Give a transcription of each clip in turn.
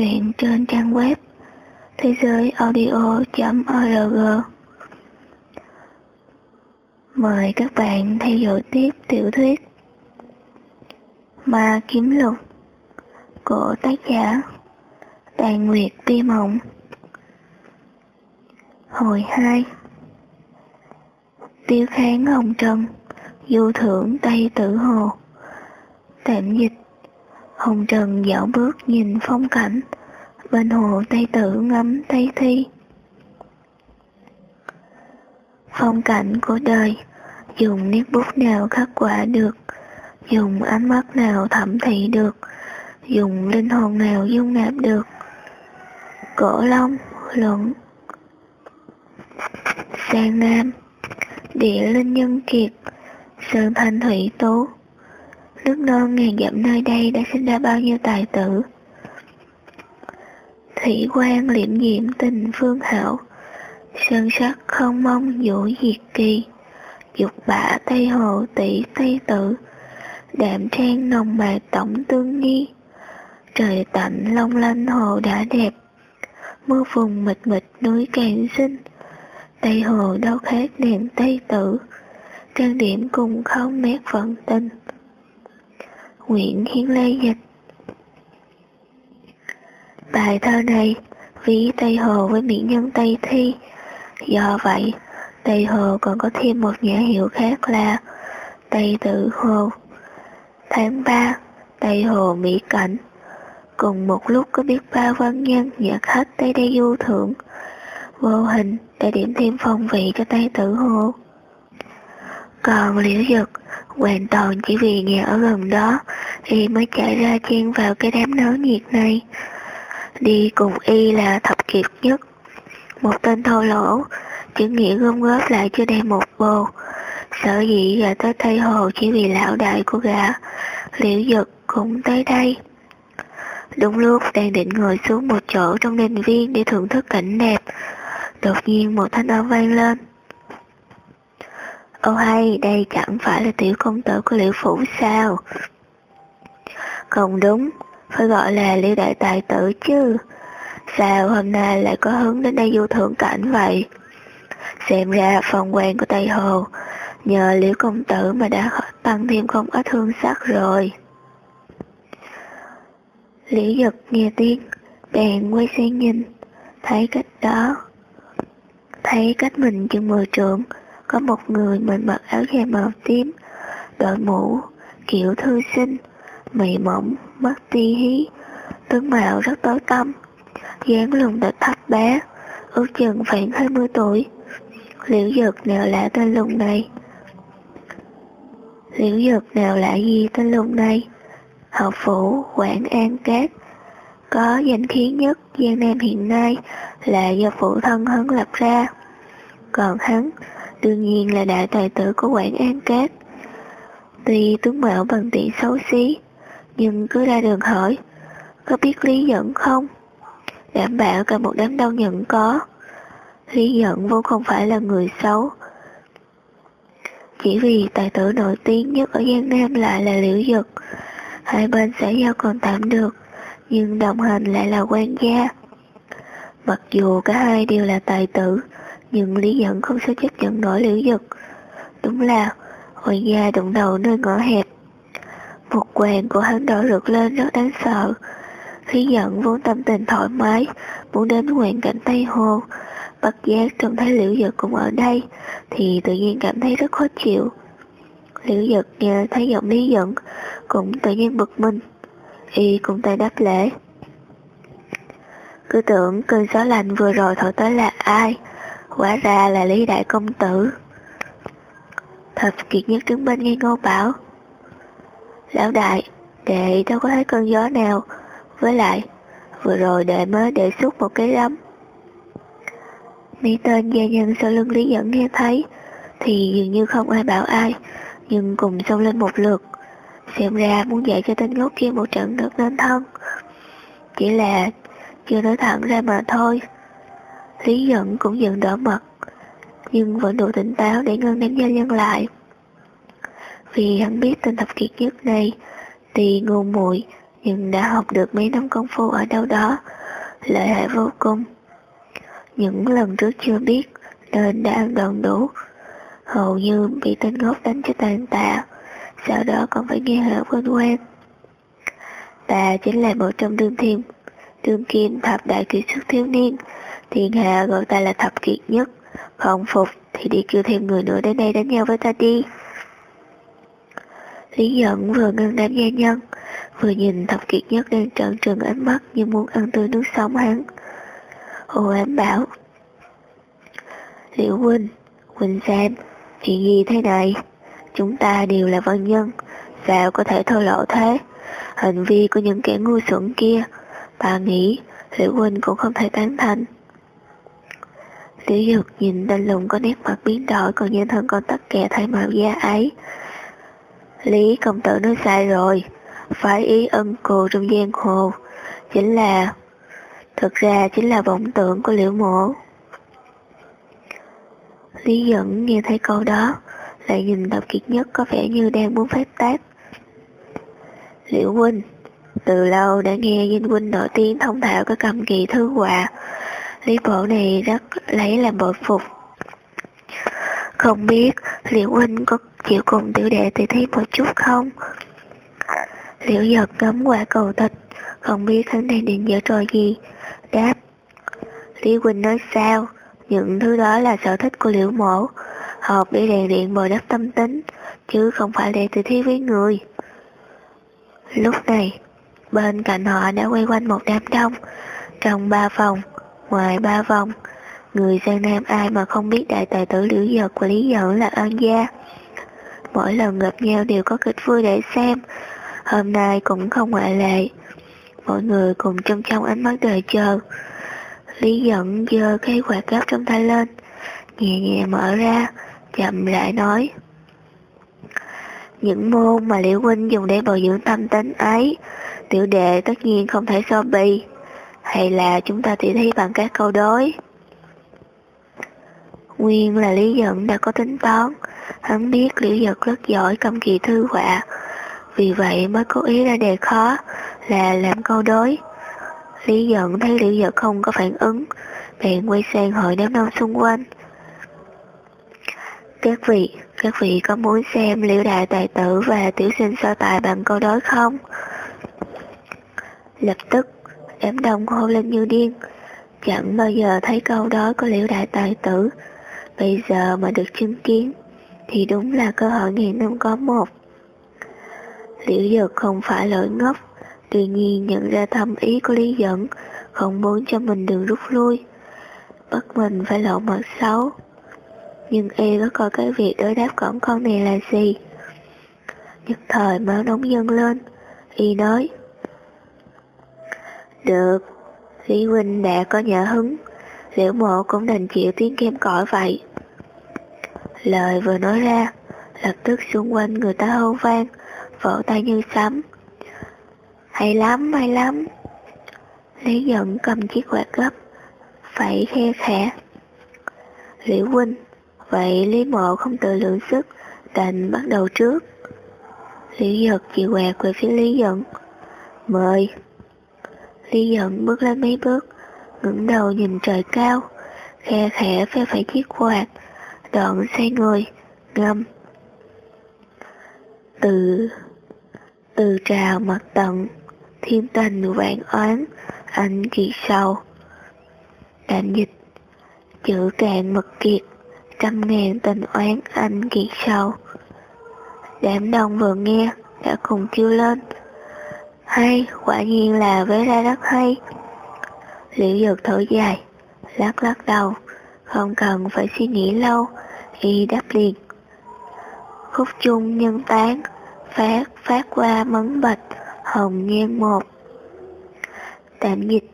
truyện trên trang web thế giới audio.org. Mời các bạn theo dõi tiếp tiểu thuyết Ma Kiếm Lục của tác giả Tàn Nguyệt Ti Mộng Hồi 2 Tiêu kháng Hồng Trần, Du thưởng Tây Tử Hồ, Tạm dịch Hồng Trần dạo bước nhìn phong cảnh. Bên hồ Tây Tử ngắm Tây Thi. Phong cảnh của đời, Dùng nét bút nào khắc quả được? Dùng ánh mắt nào thẩm thị được? Dùng linh hồn nào dung nạp được? Cổ Long, Luận Sang Nam, Địa Linh Nhân Kiệt, Sơn Thanh Thủy Tố. Nước non ngàn dặm nơi đây đã sinh ra bao nhiêu tài tử? Thủy quan liệm nhiệm tình phương hảo, Sơn sắc không mong dỗ diệt kỳ. Dục bả Tây Hồ tỷ Tây Tử, Đạm trang nồng mạc tổng tương nghi. Trời tạnh long lanh hồ đã đẹp, Mưa vùng mịt mịt núi càng xinh. Tây hồ đâu khác niệm Tây Tử, Trang điểm cùng không mét vận tình. Nguyễn Hiến Lê Dịch. Bài thơ này ví Tây Hồ với mỹ nhân Tây Thi. Do vậy, Tây Hồ còn có thêm một nhãn hiệu khác là Tây Tự Hồ. Tháng 3, Tây Hồ Mỹ Cảnh. Cùng một lúc có biết bao văn nhân nhà khách tới đây du thưởng. Vô hình để điểm thêm phong vị cho Tây Tử Hồ. Còn liễu dực hoàn toàn chỉ vì nhà ở gần đó y mới chạy ra chen vào cái đám náo nhiệt này. Đi cùng y là thập kiệt nhất, một tên thô lỗ, chữ nghĩa gom góp lại chưa đầy một bồ. Sở dĩ gà tới Tây Hồ chỉ vì lão đại của gã, liễu dực cũng tới đây. Đúng lúc đang định ngồi xuống một chỗ trong đình viên để thưởng thức cảnh đẹp, đột nhiên một thanh âm vang lên. Ô hay, đây chẳng phải là tiểu công tử của liễu phủ sao? Không đúng, phải gọi là liễu đại tài tử chứ. Sao hôm nay lại có hứng đến đây du thưởng cảnh vậy? Xem ra phòng quan của Tây Hồ, nhờ liễu công tử mà đã tăng thêm không ít hương sắc rồi. Liễu Dực nghe tiếng, bèn quay sang nhìn, thấy cách đó. Thấy cách mình chừng mười trượng, có một người mình mặc áo dài màu tím, đội mũ, kiểu thư sinh, mị mỏng, mắt ti hí, tướng mạo rất tối tăm, dáng lùn địch thấp bé, ước chừng khoảng 20 tuổi. Liễu dược nào lạ tên lùng này? Liễu dược nào lạ gì tên lùng này? Học phủ Quảng An Cát có danh khí nhất Giang Nam hiện nay là do phụ thân hắn lập ra. Còn hắn đương nhiên là đại tài tử của Quảng An Cát. Tuy tướng mạo bằng tiện xấu xí, nhưng cứ ra đường hỏi, có biết Lý Dẫn không? Đảm bảo cả một đám đông nhận có. Lý Dẫn vốn không phải là người xấu. Chỉ vì tài tử nổi tiếng nhất ở Giang Nam lại là Liễu Dực, hai bên xã giao còn tạm được, nhưng đồng hành lại là quan gia. Mặc dù cả hai đều là tài tử, nhưng Lý Dẫn không sao chấp nhận nổi liễu dực. Đúng là, hồi gia đụng đầu nơi ngõ hẹp. Một quàng của hắn đỏ rực lên rất đáng sợ. Lý Dẫn vốn tâm tình thoải mái, muốn đến hoàn cảnh Tây Hồ. Bất giác trông thấy liễu dực cũng ở đây, thì tự nhiên cảm thấy rất khó chịu. Liễu dực nghe thấy giọng Lý Dẫn, cũng tự nhiên bực mình. Y cũng tay đáp lễ. Cứ tưởng cơn gió lạnh vừa rồi thổi tới là ai, quả ra là Lý Đại Công Tử. Thập kiệt nhất đứng bên nghe ngô bảo. Lão đại, Đệ đâu có thấy cơn gió nào? Với lại, Vừa rồi đệ mới đề xuất một cái lắm Mấy tên gia nhân sau lưng Lý Dẫn nghe thấy, Thì dường như không ai bảo ai, Nhưng cùng xông lên một lượt. Xem ra muốn dạy cho tên ngốc kia một trận được nên thân. Chỉ là Chưa nói thẳng ra mà thôi. Lý giận cũng dần đỏ mặt, nhưng vẫn đủ tỉnh táo để ngân đánh gia nhân lại. Vì hắn biết tên thập kiệt nhất này Tuy ngu muội nhưng đã học được mấy năm công phu ở đâu đó, lợi hại vô cùng. Những lần trước chưa biết nên đã ăn đòn đủ, hầu như bị tên ngốc đánh cho tàn tạ, sau đó còn phải nghe hở quên quen. Ta chính là một trong đương thiên, đương kim thập đại kỳ xuất thiếu niên, thiên hạ gọi ta là thập kiệt nhất, không phục thì đi kêu thêm người nữa đến đây đánh nhau với ta đi. Lý giận vừa ngưng đám gia nhân, vừa nhìn thập kiệt nhất đang trợn trừng ánh mắt như muốn ăn tươi nước sống hắn. Hồ ám bảo, Liễu huynh, huynh xem, chuyện gì thế này? Chúng ta đều là văn nhân, sao có thể thô lộ thế? Hành vi của những kẻ ngu xuẩn kia, bà nghĩ Liễu huynh cũng không thể tán thành. Lý Dục nhìn đanh lùng có nét mặt biến đổi còn nhân thân con tắc kè thay màu da ấy. Lý công tử nói sai rồi, phải ý ân cù trong giang hồ, chính là, thực ra chính là vọng tưởng của liễu mộ. Lý dẫn nghe thấy câu đó, lại nhìn tập kiệt nhất có vẻ như đang muốn phép tác. Liễu huynh, từ lâu đã nghe Vinh huynh nổi tiếng thông thạo cái cầm kỳ thư họa, lý bộ này rất lấy làm bội phục. Không biết liệu huynh có chịu cùng tiểu đệ thì thấy một chút không? Liễu giật ngắm quả cầu thịt, không biết hắn đang định dở trò gì. Đáp, Lý Quỳnh nói sao? Những thứ đó là sở thích của liễu mổ, học để đèn điện bồi đắp tâm tính, chứ không phải để tự thi với người. Lúc này, bên cạnh họ đã quay quanh một đám đông, trong ba phòng, ngoài ba vòng, người Giang Nam ai mà không biết đại tài tử Liễu Giật và Lý Giận là an gia. Mỗi lần gặp nhau đều có kịch vui để xem, hôm nay cũng không ngoại lệ. Mọi người cùng trông trong ánh mắt đợi chờ. Lý giận giơ cái quạt gấp trong tay lên, nhẹ nhẹ mở ra, chậm lại nói. Những môn mà Liễu Huynh dùng để bồi dưỡng tâm tính ấy, tiểu đệ tất nhiên không thể so bì. Hay là chúng ta tỉ thấy bằng các câu đối? Nguyên là Lý Giận đã có tính toán, hắn biết Liễu Dật rất giỏi cầm kỳ thư họa, vì vậy mới cố ý ra đề khó là làm câu đối. Lý giận thấy Liễu Dật không có phản ứng, bèn quay sang hỏi đám đông xung quanh. Các vị, các vị có muốn xem Liễu Đại Tài Tử và Tiểu Sinh so tài bằng câu đối không? Lập tức, đám đông hô lên như điên, chẳng bao giờ thấy câu đó của Liễu Đại Tài Tử, bây giờ mà được chứng kiến, thì đúng là cơ hội ngàn năm có một. Liễu Dược không phải lỗi ngốc, Tuy nhiên nhận ra thâm ý của Lý Dẫn, không muốn cho mình đường rút lui, bắt mình phải lộ mặt xấu. Nhưng y có coi cái việc đối đáp cổng con này là gì? Nhất thời máu nóng dâng lên, y nói. Được, Lý Huynh đã có nhã hứng, liễu mộ cũng đành chịu tiếng kem cõi vậy. Lời vừa nói ra, lập tức xung quanh người ta hô vang, vỗ tay như sấm. Hay lắm, hay lắm. Lý giận cầm chiếc quạt gấp, phải khe khẽ. Liễu huynh, vậy Lý mộ không tự lượng sức, đành bắt đầu trước. Lý giật chỉ quạt về phía Lý giận. Mời. Lý giận bước lên mấy bước, ngẩng đầu nhìn trời cao, khe khẽ phê phải chiếc quạt, đoạn xoay người, ngâm. Từ từ trào mặt tận thiên tình vạn oán, anh kỳ sâu. Đạn dịch, chữ cạn mật kiệt, trăm ngàn tình oán anh kỳ sâu. Đám đông vừa nghe, đã cùng kêu lên. Hay, quả nhiên là với ra rất hay. Liễu dược thở dài, lắc lắc đầu, không cần phải suy nghĩ lâu, y đáp liền. Khúc chung nhân tán, phát phát qua mấn bạch, hồng nghiêng một tạm dịch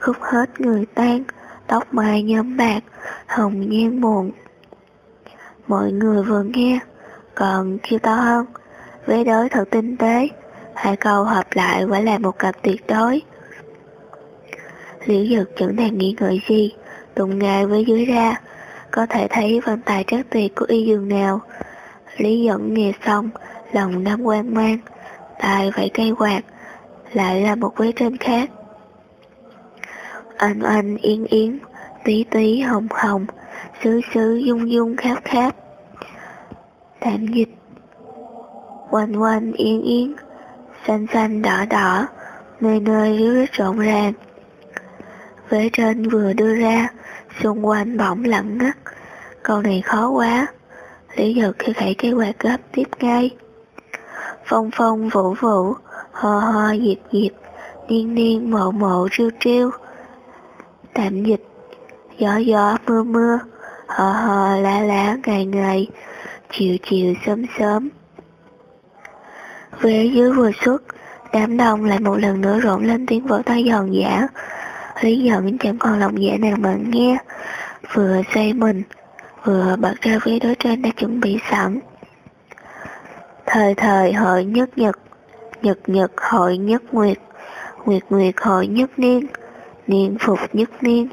khúc hết người tan tóc mai nhóm bạc hồng nghiêng muộn mọi người vừa nghe còn kêu to hơn vế đối thật tinh tế hai câu hợp lại quả là một cặp tuyệt đối liễu Dực chẳng đang nghĩ ngợi gì tụng ngài với dưới ra có thể thấy văn tài trác tuyệt của y dường nào lý dẫn nghe xong lòng đam quan mang tài phải cây quạt, lại là một vế trên khác. Anh anh yên yến, tí tí hồng hồng, sứ sứ dung dung khát khát. Tạm dịch Quanh quanh yên yên, xanh xanh đỏ đỏ, nơi nơi ríu rít rộn ràng. Vế trên vừa đưa ra, xung quanh bỗng lặng ngắt. Câu này khó quá. Lý giật khi khẩy cái quạt gấp tiếp ngay. Phong phong vũ vũ, ho ho diệt diệt, niên niên mộ mộ triêu triêu. Tạm dịch, gió gió mưa mưa, hò hò lá lá ngày ngày, chiều chiều sớm sớm. Về dưới vừa xuất, đám đông lại một lần nữa rộn lên tiếng vỗ tay giòn giả. Lý giận chẳng còn lòng dạ nào mà nghe, vừa xây mình, vừa bật ra vé đối trên đã chuẩn bị sẵn. Thời thời hội nhất nhật, nhật nhật hội nhất nguyệt, nguyệt nguyệt hội nhất niên, niên phục nhất niên.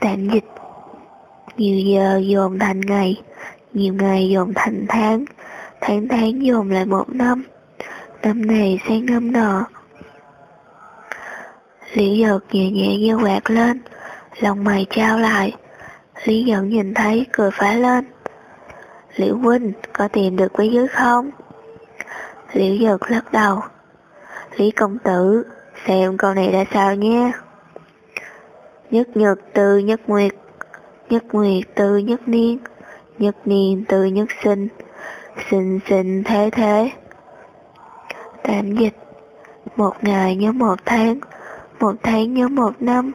Tạm dịch Nhiều giờ dồn thành ngày, nhiều ngày dồn thành tháng, tháng tháng dồn lại một năm, năm này sang năm nọ. Lý giật nhẹ nhẹ như quạt lên, lòng mày trao lại. Lý giận nhìn thấy cười phá lên. Liễu huynh có tìm được quý dưới không? Liễu giật lắc đầu. Lý công tử, xem câu này đã sao nhé. Nhất nhật từ nhất nguyệt, nhất nguyệt từ nhất niên, nhất niên từ nhất sinh, sinh sinh thế thế. Tạm dịch, một ngày nhớ một tháng, một tháng nhớ một năm,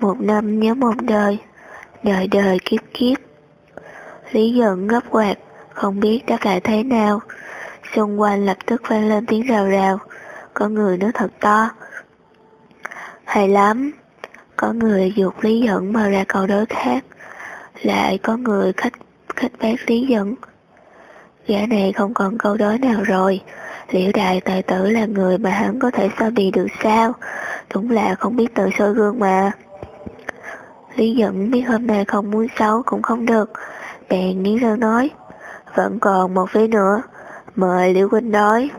một năm nhớ một đời, đời đời kiếp kiếp. Lý giận gấp quạt, không biết đã cả thế nào. Xung quanh lập tức vang lên tiếng rào rào, có người nói thật to. Hay lắm, có người dục Lý giận mà ra cầu đối khác, lại có người khách khách bác Lý giận. Gã này không còn câu đối nào rồi, Liễu đại tài tử là người mà hắn có thể so bì được sao? Đúng là không biết tự soi gương mà. Lý Dẫn biết hôm nay không muốn xấu cũng không được, bèn nghiến răng nói, vẫn còn một phía nữa, mời Liễu Huynh đói.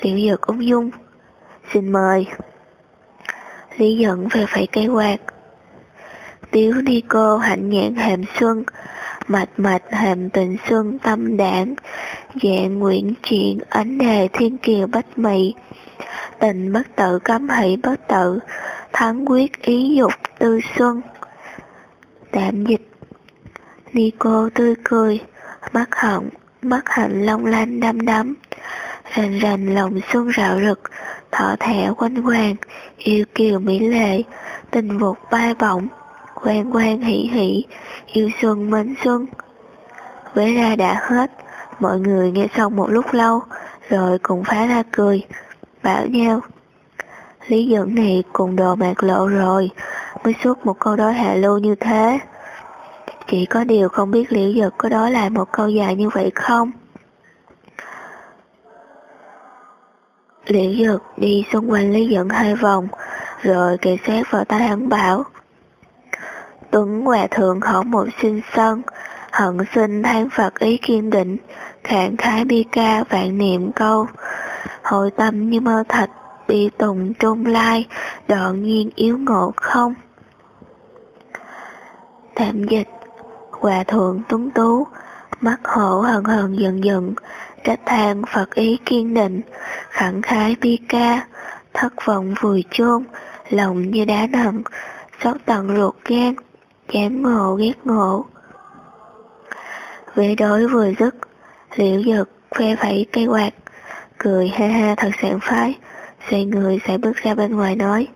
Liễu Dực ung dung, xin mời. Lý Dẫn về phải cây quạt. Tiếu ni cô hạnh nhãn hàm xuân, mạch mạch hàm tình xuân tâm đảng, dạng nguyện chuyện ánh đề thiên kiều bách mị, tình bất tự cấm hỷ bất tự, thắng quyết ý dục tư xuân. Tạm dịch. Nico tươi cười, mắt họng, mắt hạnh long lanh đăm đắm, rành rành lòng xuân rạo rực, thọ thẻ quanh hoàng, yêu kiều mỹ lệ, tình vụt bay bổng, quan quan hỷ hỷ, yêu xuân mến xuân. Vế ra đã hết, mọi người nghe xong một lúc lâu, rồi cùng phá ra cười, bảo nhau. Lý dẫn này cùng đồ mạc lộ rồi, mới suốt một câu đối hạ lưu như thế. Chỉ có điều không biết liễu giật có đó lại một câu dài như vậy không? Liễu giật đi xung quanh Lý dẫn hai vòng, rồi kề sát vào tay hắn bảo ứng Hòa Thượng hỏi một sinh sân, hận sinh than Phật ý kiên định, khản khái bi ca vạn niệm câu, hội tâm như mơ thạch, bi tùng trung lai, đoạn nhiên yếu ngộ không. Tạm dịch Hòa thượng tuấn tú, mắt hổ hờn hờn dần dần, trách than Phật ý kiên định, khẳng khái bi ca, thất vọng vùi chôn, lòng như đá nặng, xót tận ruột gan, chém ngộ ghét ngộ. Vế đối vừa dứt, liễu giật khoe phẩy cây quạt, cười ha ha thật sảng phái, xoay người sẽ bước ra bên ngoài nói.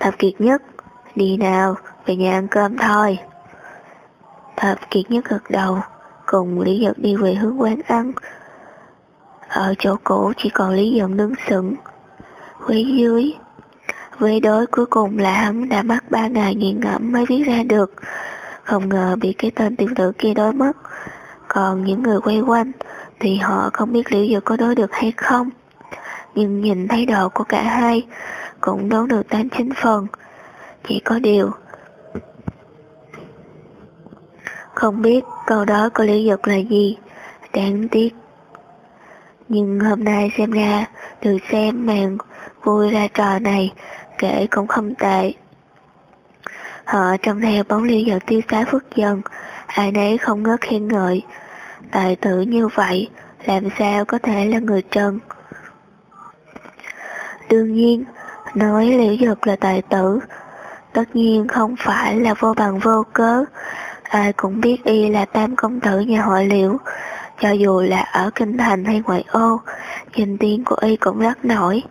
Thập kiệt nhất, đi nào, về nhà ăn cơm thôi. Thập kiệt nhất gật đầu, cùng Lý Giật đi về hướng quán ăn. Ở chỗ cũ chỉ còn Lý Giật đứng sững. quấy dưới, với đối cuối cùng là hắn đã mất ba ngày nghiền ngẫm mới viết ra được. Không ngờ bị cái tên tiểu tử kia đối mất. Còn những người quay quanh thì họ không biết liệu giờ có đối được hay không. Nhưng nhìn thấy đồ của cả hai cũng đoán được tám chín phần. Chỉ có điều Không biết câu đó của Liễu Dực là gì, đáng tiếc, Nhưng hôm nay xem ra, được xem màn vui ra trò này, kể cũng không tệ. Họ trông theo bóng liêu giật tiêu xá phước dần, ai nấy không ngớt khen ngợi. Tài tử như vậy, làm sao có thể là người trần? Đương nhiên, nói liễu dực là tài tử, tất nhiên không phải là vô bằng vô cớ. Ai cũng biết y là tam công tử nhà họ liễu, cho dù là ở kinh thành hay ngoại ô, danh tiếng của y cũng rất nổi.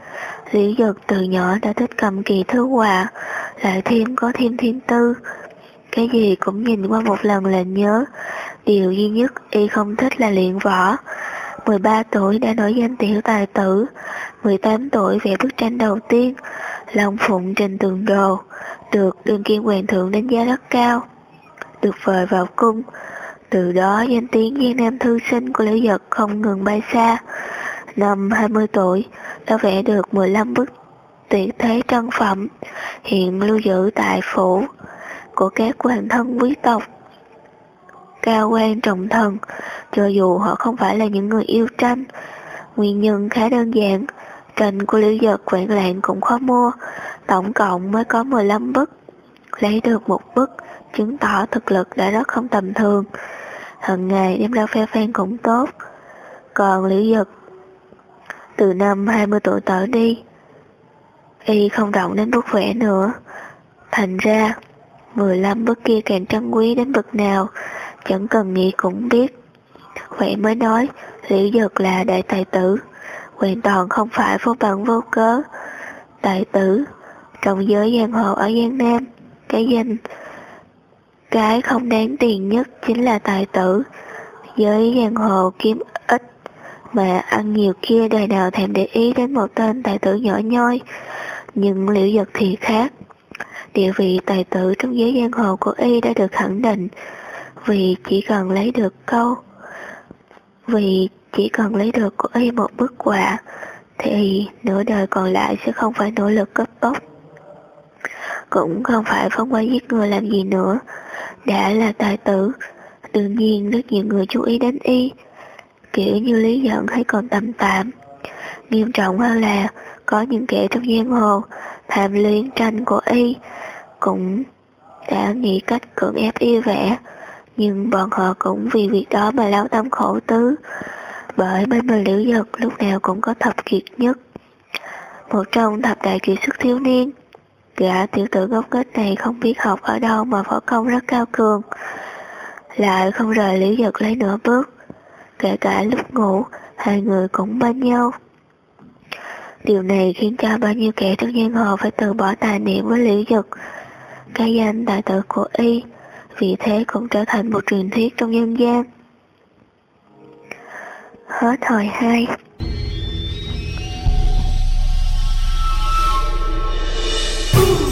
Liễu Dực từ nhỏ đã thích cầm kỳ thứ quà, lại thêm có thêm thiên tư. Cái gì cũng nhìn qua một lần là nhớ, điều duy nhất y không thích là luyện võ. 13 tuổi đã nổi danh tiểu tài tử, 18 tuổi vẽ bức tranh đầu tiên, Long Phụng trên tường đồ, được đương kim hoàng thượng đánh giá rất cao. Được vời vào cung, từ đó danh tiếng Giang Nam thư sinh của Liễu Dật không ngừng bay xa. Năm 20 tuổi, đã vẽ được 15 bức tuyệt thế trân phẩm, hiện lưu giữ tại phủ của các hoàng thân quý tộc. Cao quan trọng thần, cho dù họ không phải là những người yêu tranh, nguyên nhân khá đơn giản, tranh của Liễu Giật quản lạng cũng khó mua, tổng cộng mới có 15 bức. Lấy được một bức, chứng tỏ thực lực đã rất không tầm thường. Hằng ngày đem ra phe phen cũng tốt. Còn Liễu Giật, từ năm 20 tuổi trở đi, y không động đến bức vẽ nữa. Thành ra, 15 bức kia càng trân quý đến bậc nào, chẳng cần nghĩ cũng biết. Vậy mới nói, Liễu dực là đại tài tử, hoàn toàn không phải vô bằng vô cớ. Tài tử, trong giới giang hồ ở Giang Nam, cái danh cái không đáng tiền nhất chính là tài tử. Giới giang hồ kiếm mà ăn nhiều kia đời nào thèm để ý đến một tên tài tử nhỏ nhoi. Nhưng liễu giật thì khác. Địa vị tài tử trong giới giang hồ của y đã được khẳng định, vì chỉ cần lấy được câu, vì chỉ cần lấy được của y một bức quà thì nửa đời còn lại sẽ không phải nỗ lực cấp tốc cũng không phải phóng qua giết người làm gì nữa đã là tài tử, đương nhiên rất nhiều người chú ý đến y kiểu như lý giận hay còn tầm tạm. Nghiêm trọng hơn là có những kẻ trong giang hồ tham luyến tranh của y cũng đã nghĩ cách cưỡng ép y vẽ, nhưng bọn họ cũng vì việc đó mà lao tâm khổ tứ, bởi bên mình liễu giật lúc nào cũng có thập kiệt nhất. Một trong thập đại kiệt xuất thiếu niên, gã tiểu tử gốc kết này không biết học ở đâu mà võ công rất cao cường, lại không rời liễu giật lấy nửa bước kể cả lúc ngủ hai người cũng bên nhau Điều này khiến cho bao nhiêu kẻ trong giang hồ phải từ bỏ tài niệm với liễu dực. Cái danh đại tử của y, vì thế cũng trở thành một truyền thuyết trong dân gian. Hết hồi 2 Ooh.